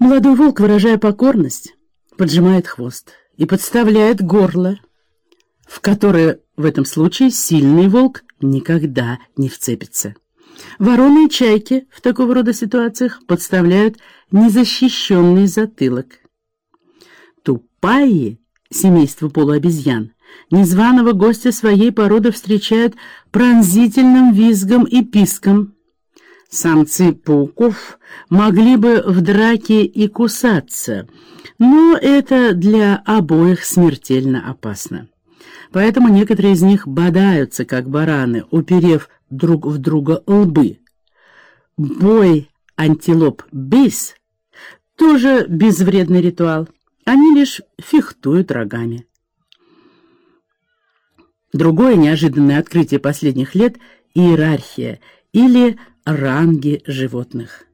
Молодой волк, выражая покорность, поджимает хвост и подставляет горло, в которое в этом случае сильный волк никогда не вцепится. Вороны и чайки в такого рода ситуациях подставляют незащищенный затылок. Тупаи, семейство полуобезьян, незваного гостя своей породы встречают пронзительным визгом и писком. Самцы пауков могли бы в драке и кусаться, но это для обоих смертельно опасно. Поэтому некоторые из них бодаются, как бараны, уперев друг в друга лбы. Бой антилоп-бейс тоже безвредный ритуал. Они лишь фехтуют рогами. Другое неожиданное открытие последних лет — иерархия или ранги животных.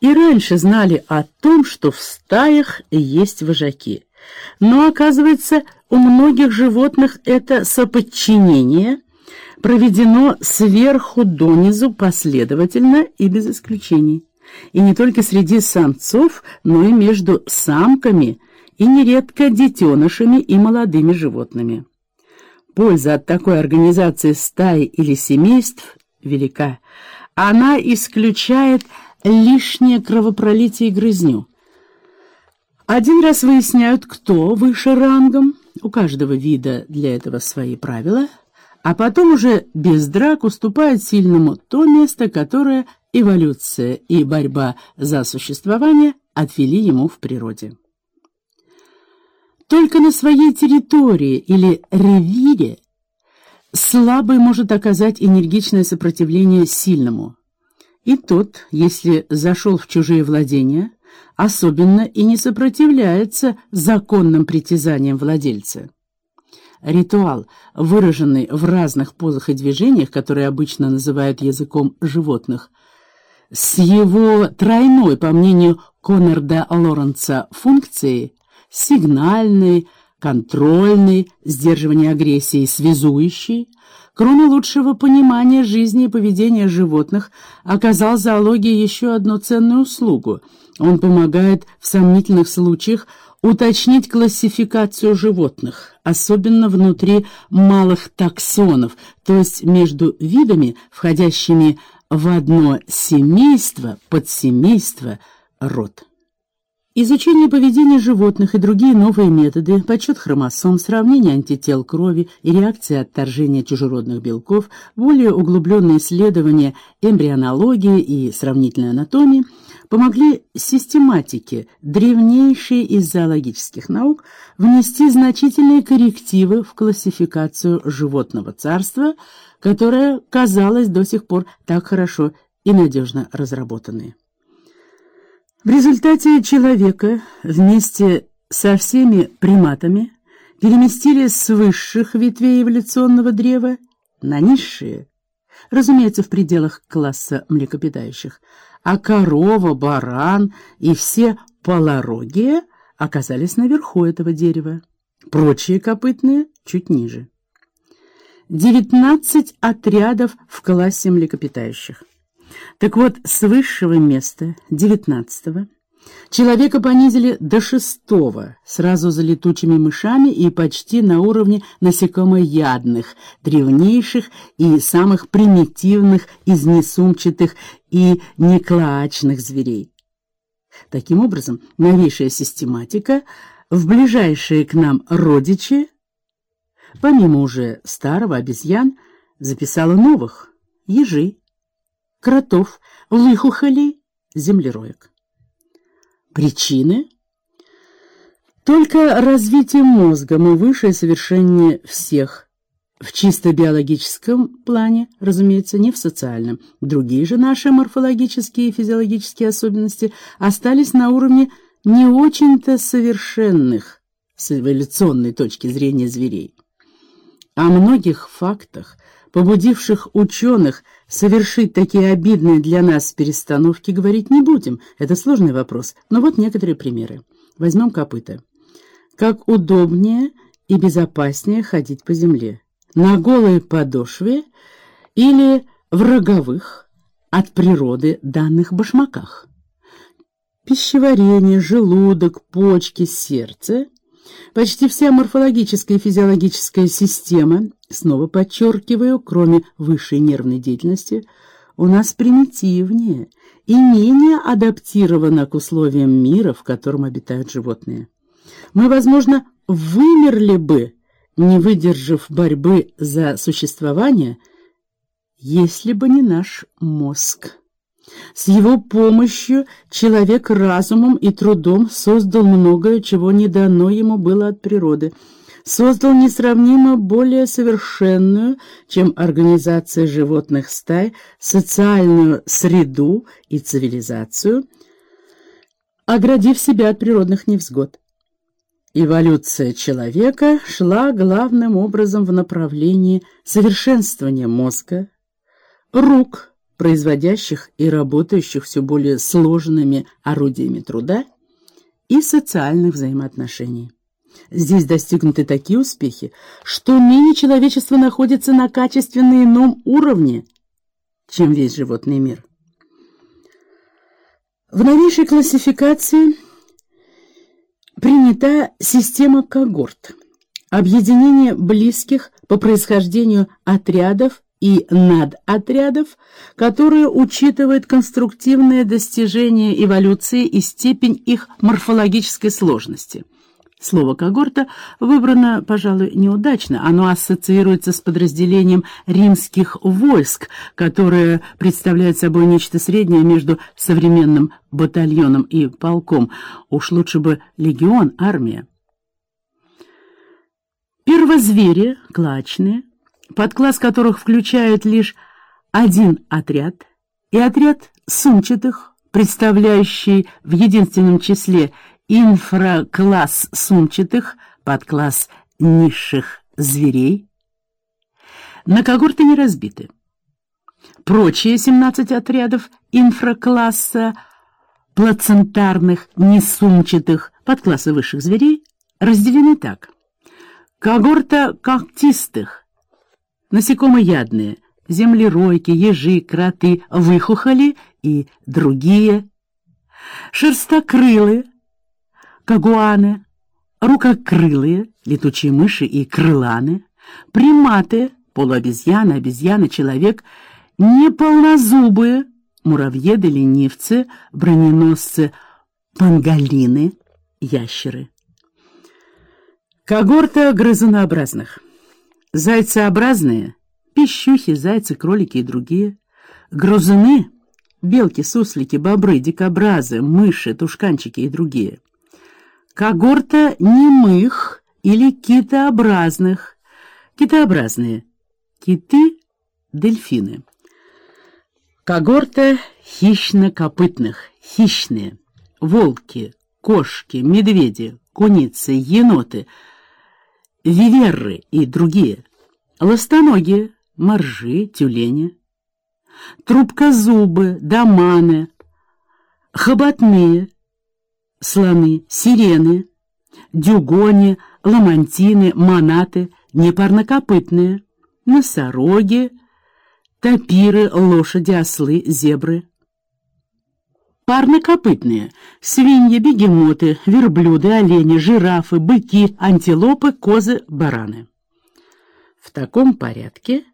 И раньше знали о том, что в стаях есть вожаки. Но, оказывается, у многих животных это соподчинение проведено сверху донизу последовательно и без исключений. И не только среди самцов, но и между самками и нередко детенышами и молодыми животными. Польза от такой организации стаи или семейств велика. Она исключает лишнее кровопролитие и грызню. Один раз выясняют, кто выше рангом, у каждого вида для этого свои правила, а потом уже без драк уступает сильному то место, которое эволюция и борьба за существование отвели ему в природе. Только на своей территории или ревире слабый может оказать энергичное сопротивление сильному. И тот, если зашел в чужие владения, особенно и не сопротивляется законным притязаниям владельца. Ритуал, выраженный в разных позах и движениях, которые обычно называют языком животных, с его тройной, по мнению Коннорда Лоренца, функцией сигнальной, контрольной, сдерживание агрессии, связующей, кроме лучшего понимания жизни и поведения животных, оказал зоологии еще одну ценную услугу — он помогает в сомнительных случаях уточнить классификацию животных, особенно внутри малых таксонов, то есть между видами, входящими в одно семейство, подсемейство, род. Изучение поведения животных и другие новые методы, подсчет хромосом, сравнение антител крови и реакция отторжения чужеродных белков, более углубленные исследования эмбрионологии и сравнительной анатомии – помогли систематике, древнейшей из зоологических наук, внести значительные коррективы в классификацию животного царства, которая казалась до сих пор так хорошо и надежно разработанной. В результате человека вместе со всеми приматами переместили с высших ветвей эволюционного древа на низшие, разумеется, в пределах класса млекопитающих, а корова, баран и все полорогие оказались наверху этого дерева, прочие копытные чуть ниже. Девятнадцать отрядов в классе млекопитающих. Так вот, с высшего места, девятнадцатого, Человека понизили до шестого, сразу за летучими мышами и почти на уровне насекомоядных, древнейших и самых примитивных из несумчатых и неклаачных зверей. Таким образом, новейшая систематика в ближайшие к нам родичи, помимо уже старого обезьян, записала новых — ежи, кротов, лыхухолей, землероек. Причины? Только развитие мозга мы выше и совершеннее всех. В чисто биологическом плане, разумеется, не в социальном. Другие же наши морфологические и физиологические особенности остались на уровне не очень-то совершенных с эволюционной точки зрения зверей. О многих фактах, побудивших ученых Совершить такие обидные для нас перестановки говорить не будем. Это сложный вопрос, но вот некоторые примеры. Возьмем копыта. Как удобнее и безопаснее ходить по земле? На голой подошве или в роговых от природы данных башмаках? пищеварение, желудок, почки, сердце, почти вся морфологическая и физиологическая система, снова подчеркиваю, кроме высшей нервной деятельности, у нас примитивнее и менее адаптирована к условиям мира, в котором обитают животные. Мы, возможно, вымерли бы, не выдержав борьбы за существование, если бы не наш мозг. С его помощью человек разумом и трудом создал многое, чего не дано ему было от природы. Создал несравнимо более совершенную, чем организация животных стай, социальную среду и цивилизацию, оградив себя от природных невзгод. Эволюция человека шла главным образом в направлении совершенствования мозга, рук, производящих и работающих все более сложными орудиями труда, и социальных взаимоотношений. Здесь достигнуты такие успехи, что ныне человечество находится на качественно ином уровне, чем весь животный мир. В новейшей классификации принята система когорт, объединение близких по происхождению отрядов и надотрядов, которые учитывают конструктивные достижения эволюции и степень их морфологической сложности. Слово «когорта» выбрано, пожалуй, неудачно. Оно ассоциируется с подразделением римских войск, которое представляет собой нечто среднее между современным батальоном и полком. Уж лучше бы легион, армия. Первозвери, клачные, подкласс которых включает лишь один отряд, и отряд сумчатых, представляющий в единственном числе инфракласс сумчатых, подкласс низших зверей, на когорты не разбиты. Прочие 17 отрядов инфракласса плацентарных, несумчатых, подкласса высших зверей разделены так. Когорта когтистых, насекомоядные, землеройки, ежи, кроты, выхухоли и другие, шерстокрылые, кагуаны, рукокрылые, летучие мыши и крыланы, приматы, полуобезьяны, обезьяны, человек, неполнозубые, муравьеды, ленивцы, броненосцы, панголины, ящеры. Когорта грызунообразных. Зайцеобразные, пищухи, зайцы, кролики и другие. Грызуны, белки, суслики, бобры, дикобразы, мыши, тушканчики и другие. Когорта немых или китообразных. Китообразные. Киты, дельфины. Когорта хищно-копытных, хищные. Волки, кошки, медведи, куницы, еноты — виверры и другие, ластоногие, моржи, тюлени, трубкозубы, доманы, хоботные, слоны, сирены, дюгони, ламантины, монаты, непарнокопытные, носороги, тапиры, лошади, ослы, зебры. Парнокопытные — свиньи, бегемоты, верблюды, олени, жирафы, быки, антилопы, козы, бараны. В таком порядке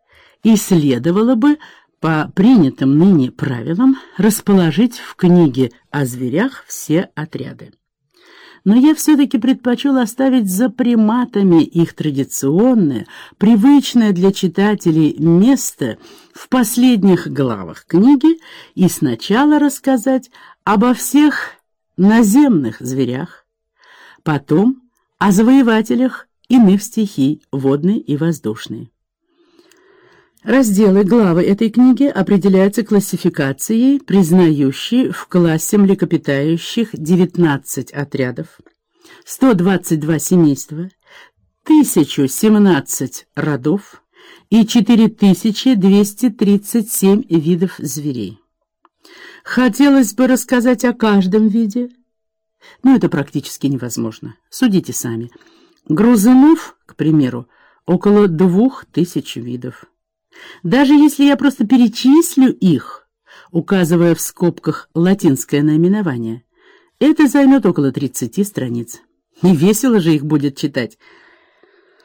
и следовало бы по принятым ныне правилам расположить в книге о зверях все отряды но я все-таки предпочел оставить за приматами их традиционное, привычное для читателей место в последних главах книги и сначала рассказать обо всех наземных зверях, потом о завоевателях иных стихий, водной и воздушной. Разделы, главы этой книги определяются классификацией, признающей в классе млекопитающих 19 отрядов, 122 семейства, 1017 родов и 4237 видов зверей. Хотелось бы рассказать о каждом виде, но это практически невозможно. Судите сами. Грузунов, к примеру, около двух тысяч видов. Даже если я просто перечислю их, указывая в скобках латинское наименование, Это займет около 30 страниц. Не весело же их будет читать.